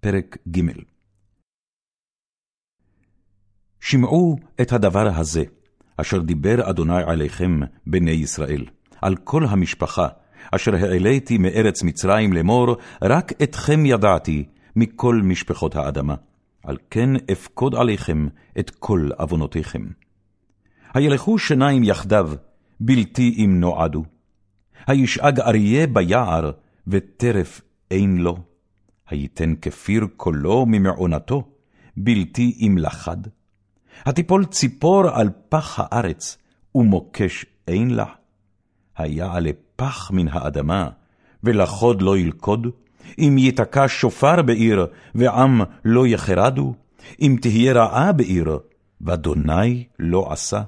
פרק ג' שמעו את הדבר הזה, אשר דיבר אדוני עליכם, בני ישראל, על כל המשפחה, אשר העליתי מארץ מצרים לאמור, רק אתכם ידעתי מכל משפחות האדמה. על כן אפקוד עליכם את כל עוונותיכם. הילכו שניים יחדיו, בלתי אם נועדו. הישאג אריה ביער, וטרף אין לו. הייתן כפיר קולו ממעונתו, בלתי אם לחד. התיפול ציפור על פח הארץ, ומוקש אין לה. היעלה פח מן האדמה, ולחוד לא ילכוד, אם ייתקע שופר בעיר, ועם לא יחרדו, אם תהיה רעה בעיר, ואדוני לא עשה.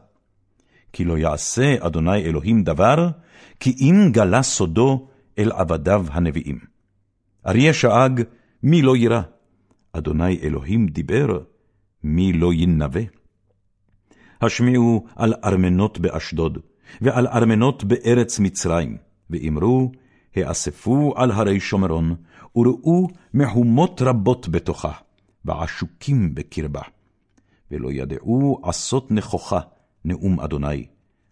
כי לא יעשה אדוני אלוהים דבר, כי אם גלה סודו אל עבדיו הנביאים. אריה שאג, מי לא יירא? אדוני אלוהים דיבר, מי לא ינבא? השמיעו על ארמנות באשדוד, ועל ארמנות בארץ מצרים, ואמרו, האספו על הרי שומרון, וראו מהומות רבות בתוכה, ועשוקים בקרבה. ולא ידעו עשות נכוחה, נאום אדוני,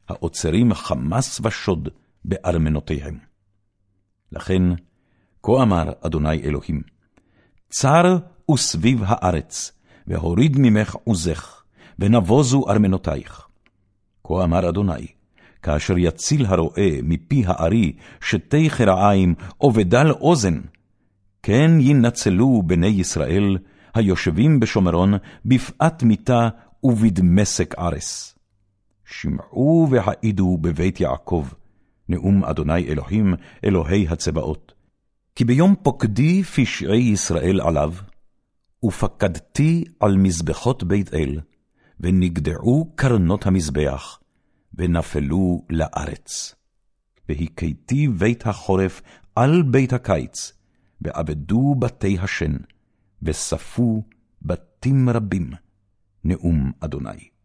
העוצרים חמס ושוד בארמנותיהם. לכן, כה אמר אדוני אלוהים, צר וסביב הארץ, והוריד ממך עוזך, ונבוזו ארמנותייך. כה אמר אדוני, כאשר יציל הרועה מפי הארי שתי חרעיים או אוזן, כן ינצלו בני ישראל, היושבים בשומרון, בפאת מיתה ובדמשק ארס. שמעו והעידו בבית יעקב, נאום אדוני אלוהים, אלוהי הצבאות. כי ביום פוקדי פשעי ישראל עליו, ופקדתי על מזבחות בית אל, ונגדעו קרנות המזבח, ונפלו לארץ. והכיתי בית החורף על בית הקיץ, ועבדו בתי השן, וספו בתים רבים, נאום אדוני.